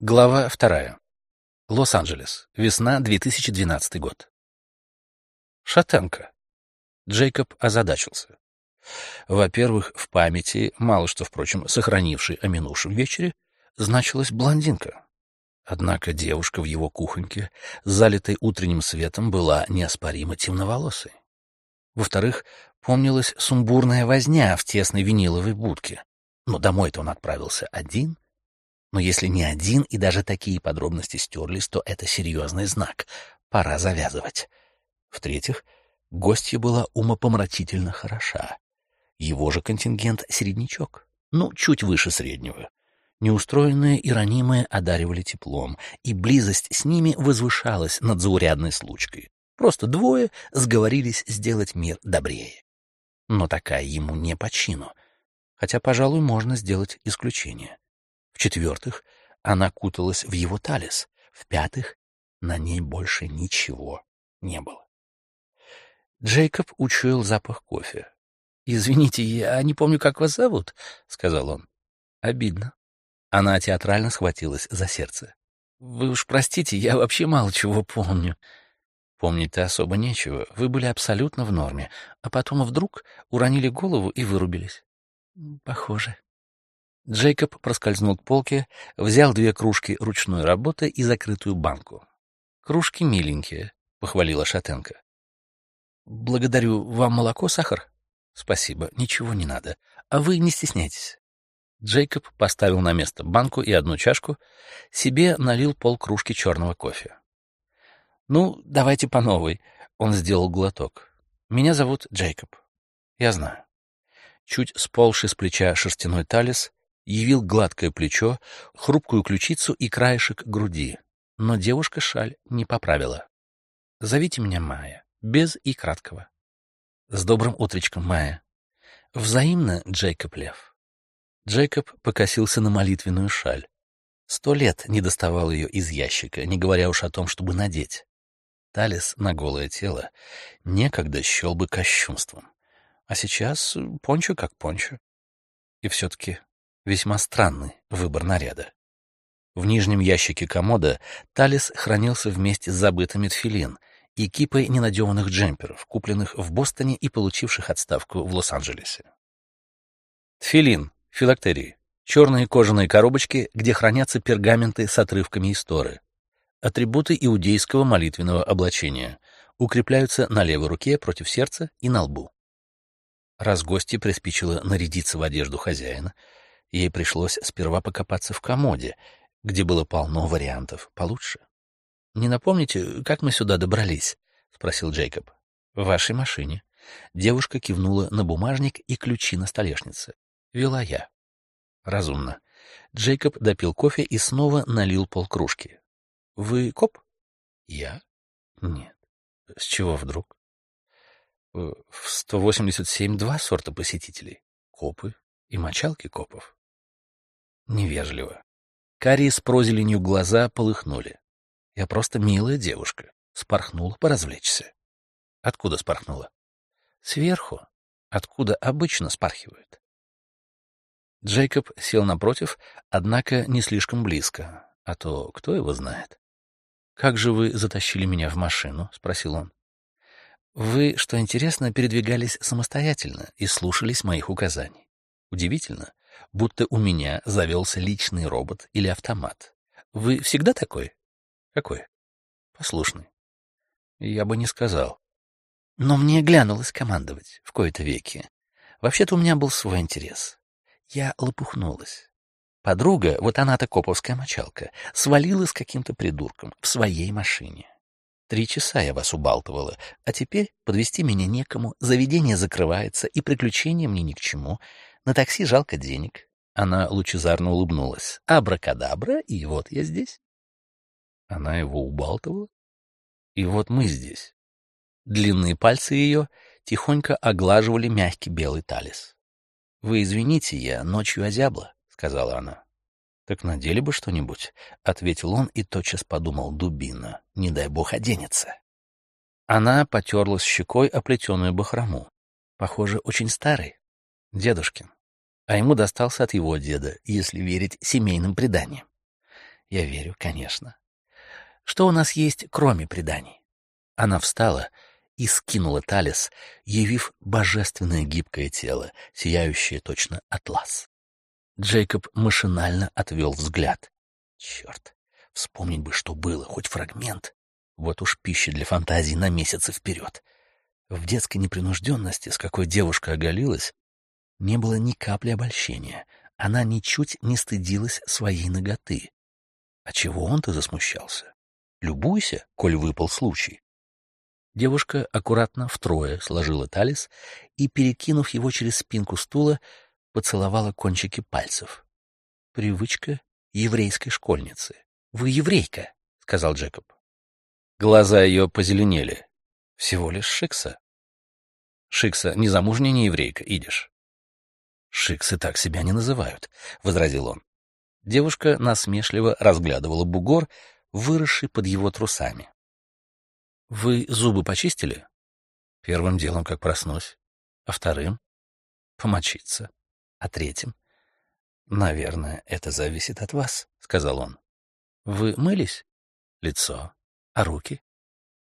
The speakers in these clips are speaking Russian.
Глава вторая. Лос-Анджелес. Весна 2012 год. Шатенка. Джейкоб озадачился. Во-первых, в памяти, мало что, впрочем, сохранившей о минувшем вечере, значилась блондинка. Однако девушка в его кухоньке, залитой утренним светом, была неоспоримо темноволосой. Во-вторых, помнилась сумбурная возня в тесной виниловой будке. Но домой-то он отправился один — но если не один и даже такие подробности стерлись, то это серьезный знак. Пора завязывать. В-третьих, гостья была умопомрачительно хороша. Его же контингент — середнячок. Ну, чуть выше среднего. Неустроенные и ранимые одаривали теплом, и близость с ними возвышалась над заурядной случкой. Просто двое сговорились сделать мир добрее. Но такая ему не по чину. Хотя, пожалуй, можно сделать исключение. В-четвертых, она куталась в его талис. В-пятых, на ней больше ничего не было. Джейкоб учуял запах кофе. «Извините, я не помню, как вас зовут», — сказал он. «Обидно». Она театрально схватилась за сердце. «Вы уж простите, я вообще мало чего помню». «Помнить-то особо нечего. Вы были абсолютно в норме, а потом вдруг уронили голову и вырубились». «Похоже». Джейкоб проскользнул к полке, взял две кружки ручной работы и закрытую банку. «Кружки миленькие», — похвалила Шатенко. «Благодарю. Вам молоко, сахар?» «Спасибо. Ничего не надо. А вы не стесняйтесь». Джейкоб поставил на место банку и одну чашку, себе налил полкружки черного кофе. «Ну, давайте по новой». Он сделал глоток. «Меня зовут Джейкоб. Я знаю». Чуть сползший с плеча шерстяной талис явил гладкое плечо, хрупкую ключицу и краешек груди. Но девушка шаль не поправила. «Зовите меня Майя, без и краткого». «С добрым утречком, Майя». «Взаимно, Джейкоб Лев». Джейкоб покосился на молитвенную шаль. Сто лет не доставал ее из ящика, не говоря уж о том, чтобы надеть. Талис на голое тело некогда счел бы кощунством. А сейчас пончо как пончо. И все-таки Весьма странный выбор наряда. В нижнем ящике комода Талис хранился вместе с забытым тфилин и кипой ненадеванных джемперов, купленных в Бостоне и получивших отставку в Лос-Анджелесе. Тфилин, филактерии, черные кожаные коробочки, где хранятся пергаменты с отрывками истории. Атрибуты иудейского молитвенного облачения укрепляются на левой руке против сердца и на лбу. Раз гости приспичило нарядиться в одежду хозяина, Ей пришлось сперва покопаться в комоде, где было полно вариантов получше. «Не напомните, как мы сюда добрались?» — спросил Джейкоб. «В вашей машине». Девушка кивнула на бумажник и ключи на столешнице. Вела я. Разумно. Джейкоб допил кофе и снова налил полкружки. «Вы коп?» «Я?» «Нет». «С чего вдруг?» «В 187 два сорта посетителей. Копы и мочалки копов». Невежливо. Карие с прозеленью глаза полыхнули. Я просто милая девушка. Спорхнула поразвлечься. Откуда спорхнула? Сверху. Откуда обычно спархивают. Джейкоб сел напротив, однако не слишком близко, а то кто его знает. «Как же вы затащили меня в машину?» — спросил он. «Вы, что интересно, передвигались самостоятельно и слушались моих указаний. Удивительно, будто у меня завелся личный робот или автомат. Вы всегда такой? Какой? Послушный. Я бы не сказал. Но мне глянулось командовать в кои-то веки. Вообще-то у меня был свой интерес. Я лопухнулась. Подруга, вот она-то коповская мочалка, свалила с каким-то придурком в своей машине. Три часа я вас убалтывала, а теперь подвести меня некому, заведение закрывается, и приключения мне ни к чему. На такси жалко денег. Она лучезарно улыбнулась. Абракадабра, и вот я здесь. Она его убалтывала? И вот мы здесь. Длинные пальцы ее тихонько оглаживали мягкий белый талис. — Вы извините, я ночью озябла, — сказала она. — Так надели бы что-нибудь, — ответил он и тотчас подумал, дубина, не дай бог оденется. Она потерлась щекой о плетеную бахрому. Похоже, очень старый. Дедушкин а ему достался от его деда, если верить семейным преданиям. Я верю, конечно. Что у нас есть, кроме преданий? Она встала и скинула талис, явив божественное гибкое тело, сияющее точно атлас. Джейкоб машинально отвел взгляд. Черт, вспомнить бы, что было, хоть фрагмент. Вот уж пища для фантазии на месяцы вперед. В детской непринужденности, с какой девушка оголилась, не было ни капли обольщения. Она ничуть не стыдилась своей ноготы. А чего он-то засмущался? Любуйся, коль выпал случай. Девушка аккуратно втрое сложила талис и, перекинув его через спинку стула, поцеловала кончики пальцев. Привычка еврейской школьницы. «Вы еврейка», — сказал Джекоб. Глаза ее позеленели. Всего лишь Шикса. Шикса, незамужняя не еврейка, идешь. Шиксы так себя не называют, — возразил он. Девушка насмешливо разглядывала бугор, выросший под его трусами. — Вы зубы почистили? — Первым делом, как проснусь. А вторым? — Помочиться. А третьим? — Наверное, это зависит от вас, — сказал он. — Вы мылись? Лицо. А руки?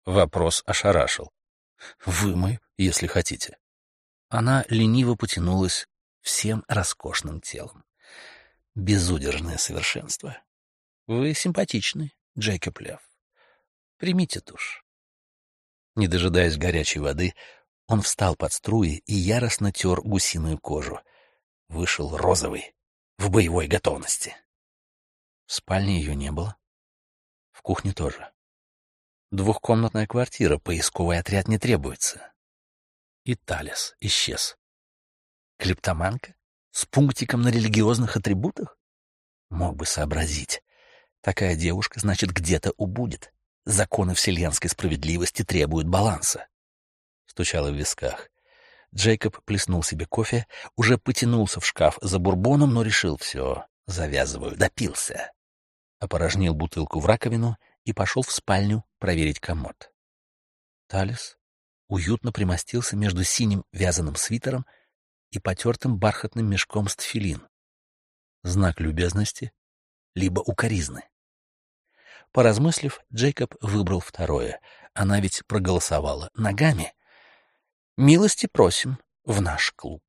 Вопрос ошарашил. — Вымою, если хотите. Она лениво потянулась всем роскошным телом. Безудержное совершенство. Вы симпатичны, Джейкоб Лев. Примите душ. Не дожидаясь горячей воды, он встал под струи и яростно тер гусиную кожу. Вышел розовый, в боевой готовности. В спальне ее не было. В кухне тоже. Двухкомнатная квартира, поисковый отряд не требуется. И Талис исчез. Клептоманка? С пунктиком на религиозных атрибутах? Мог бы сообразить. Такая девушка, значит, где-то убудет. Законы вселенской справедливости требуют баланса. Стучало в висках. Джейкоб плеснул себе кофе, уже потянулся в шкаф за бурбоном, но решил все, завязываю, допился. Опорожнил бутылку в раковину и пошел в спальню проверить комод. Талис уютно примостился между синим вязаным свитером и потертым бархатным мешком с тфилин. Знак любезности, либо укоризны. Поразмыслив, Джейкоб выбрал второе. Она ведь проголосовала ногами. «Милости просим в наш клуб».